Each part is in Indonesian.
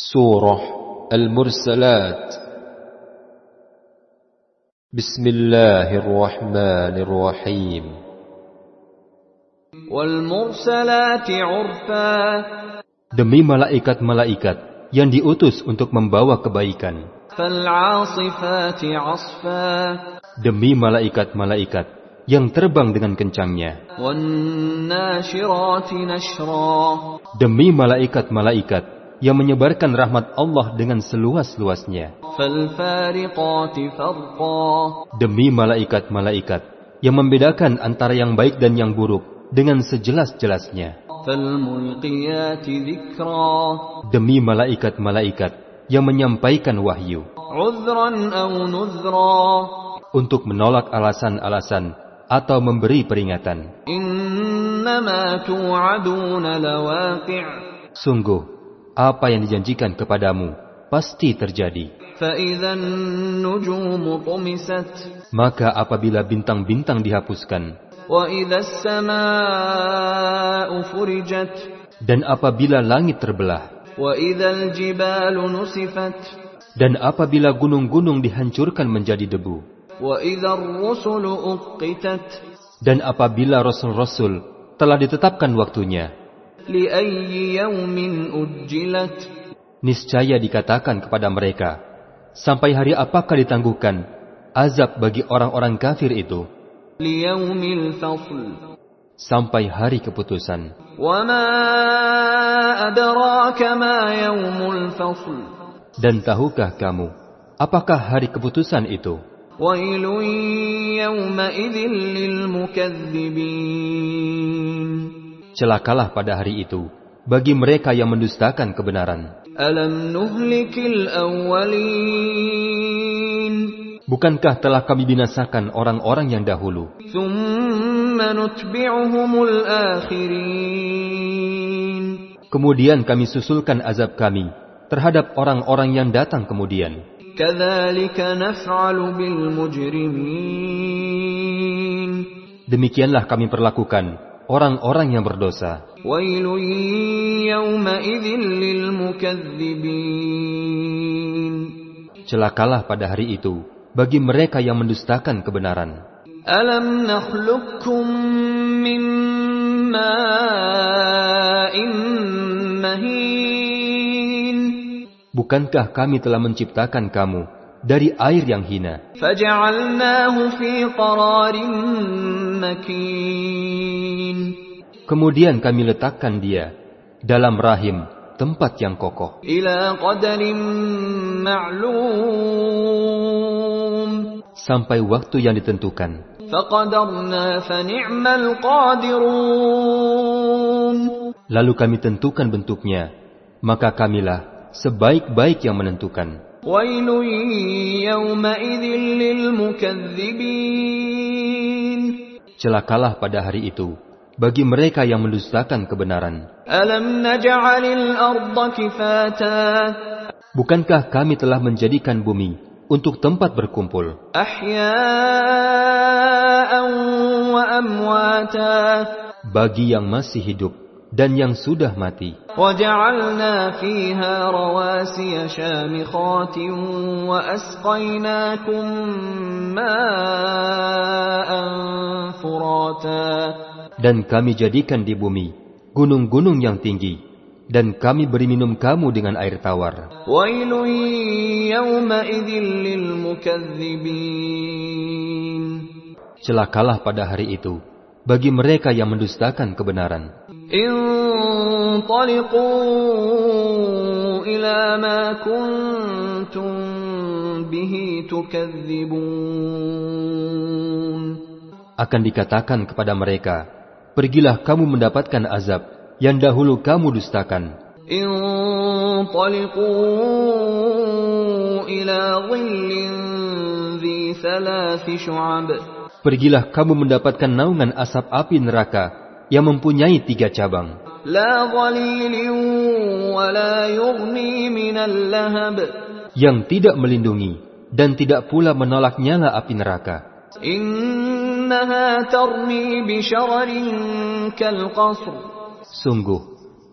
سورة المرسلات بسم الله الرحمن الرحيم والمرسلات عرفا Demi malaikat-malaikat yang diutus untuk membawa kebaikan. فالعاصفات عصفا Demi malaikat-malaikat yang terbang dengan kencangnya. والناشرات نشرا Demi malaikat-malaikat yang menyebarkan rahmat Allah dengan seluas-luasnya. Demi malaikat-malaikat yang membedakan antara yang baik dan yang buruk dengan sejelas-jelasnya. Demi malaikat-malaikat yang menyampaikan wahyu. Untuk menolak alasan-alasan atau memberi peringatan. Sungguh, apa yang dijanjikan kepadamu pasti terjadi. Maka apabila bintang-bintang dihapuskan, dan apabila langit terbelah, dan apabila gunung-gunung dihancurkan menjadi debu, dan apabila rasul-rasul telah ditetapkan waktunya, Niscaya dikatakan kepada mereka, sampai hari apakah ditangguhkan azab bagi orang-orang kafir itu? Sampai hari keputusan. Dan tahukah kamu, apakah hari keputusan itu? celakalah pada hari itu bagi mereka yang mendustakan kebenaran. Alam nuhlikil awwalin. Bukankah telah kami binasakan orang-orang yang dahulu? Kemudian kami susulkan azab kami terhadap orang-orang yang datang kemudian. Demikianlah kami perlakukan orang-orang yang berdosa. Celakalah pada hari itu bagi mereka yang mendustakan kebenaran. Alam min. Bukankah kami telah menciptakan kamu dari air yang hina. Kemudian kami letakkan dia dalam rahim tempat yang kokoh. Sampai waktu yang ditentukan. Lalu kami tentukan bentuknya, maka kamilah sebaik-baik yang menentukan. Celakalah pada hari itu bagi mereka yang mendustakan kebenaran. Bukankah kami telah menjadikan bumi untuk tempat berkumpul? Bagi yang masih hidup dan yang sudah mati. Dan kami jadikan di bumi gunung-gunung yang tinggi, dan kami beri minum kamu dengan air tawar. Celakalah pada hari itu bagi mereka yang mendustakan kebenaran. انطلقوا إلى ما كنتم به تكذبون Akan dikatakan kepada mereka, Pergilah kamu mendapatkan azab yang dahulu kamu dustakan. انطلقوا إلى ظل ذي ثلاث شعب Pergilah kamu mendapatkan naungan asap api neraka yang mempunyai tiga cabang. Yang tidak melindungi dan tidak pula menolak nyala api neraka. Sungguh,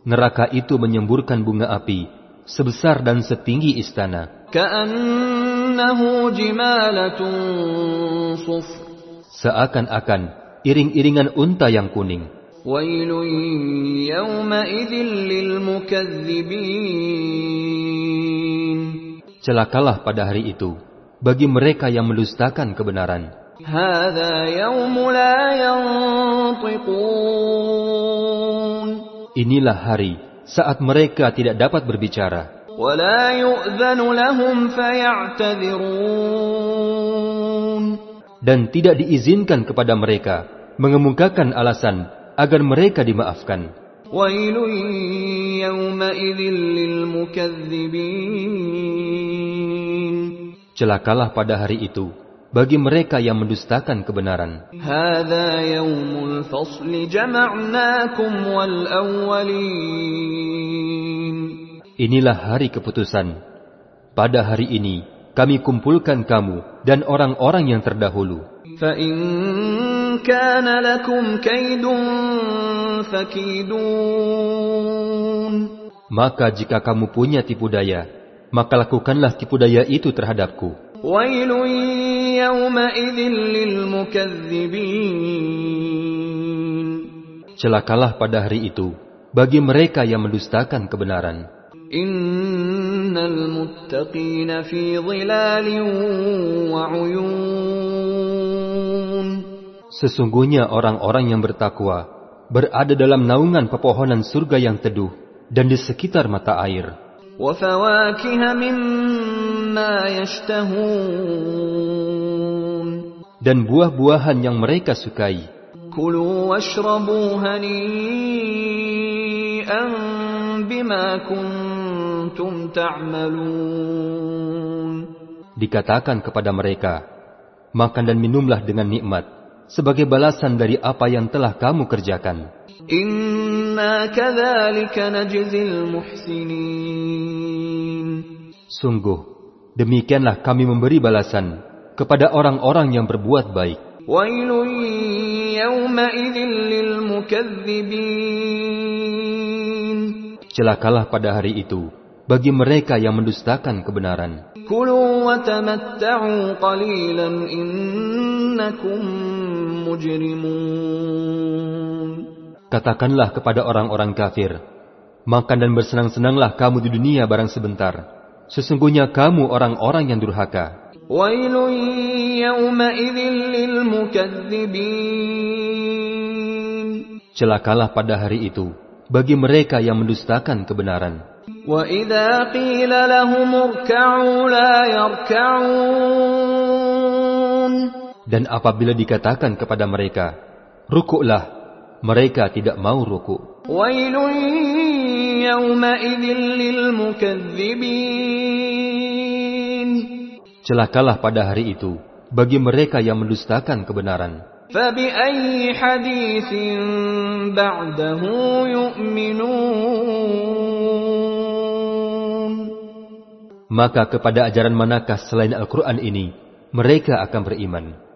neraka itu menyemburkan bunga api sebesar dan setinggi istana. Seakan-akan iring-iringan unta yang kuning. Celakalah pada hari itu bagi mereka yang mendustakan kebenaran. Inilah hari saat mereka tidak dapat berbicara. Dan tidak diizinkan kepada mereka mengemukakan alasan agar mereka dimaafkan. ويل يومئذ للمكذبين Celakalah pada hari itu bagi mereka yang mendustakan kebenaran. هذا يوم الفصل جمعناكم والأولين Inilah hari keputusan. Pada hari ini kami kumpulkan kamu dan orang-orang yang terdahulu. فإن كان لكم كيد فكيدون Maka jika kamu punya tipu daya, maka lakukanlah tipu daya itu terhadapku. ويل يومئذ للمكذبين Celakalah pada hari itu bagi mereka yang mendustakan kebenaran. إن المتقين في ظلال وعيون Sesungguhnya orang-orang yang bertakwa berada dalam naungan pepohonan surga yang teduh dan di sekitar mata air. Dan buah-buahan yang mereka sukai. Dikatakan kepada mereka, makan dan minumlah dengan nikmat, sebagai balasan dari apa yang telah kamu kerjakan. Sungguh, demikianlah kami memberi balasan kepada orang-orang yang berbuat baik. Celakalah pada hari itu bagi mereka yang mendustakan kebenaran. Kulu wa tamatta'u qalilan innakum Katakanlah kepada orang-orang kafir, makan dan bersenang-senanglah kamu di dunia barang sebentar. Sesungguhnya kamu orang-orang yang durhaka. ويل يومئذ للمكذبين Celakalah pada hari itu bagi mereka yang mendustakan kebenaran. وإذا dan apabila dikatakan kepada mereka, Rukuklah, mereka tidak mau rukuk. Celakalah pada hari itu bagi mereka yang mendustakan kebenaran. Maka kepada ajaran manakah selain Al-Quran ini mereka akan beriman?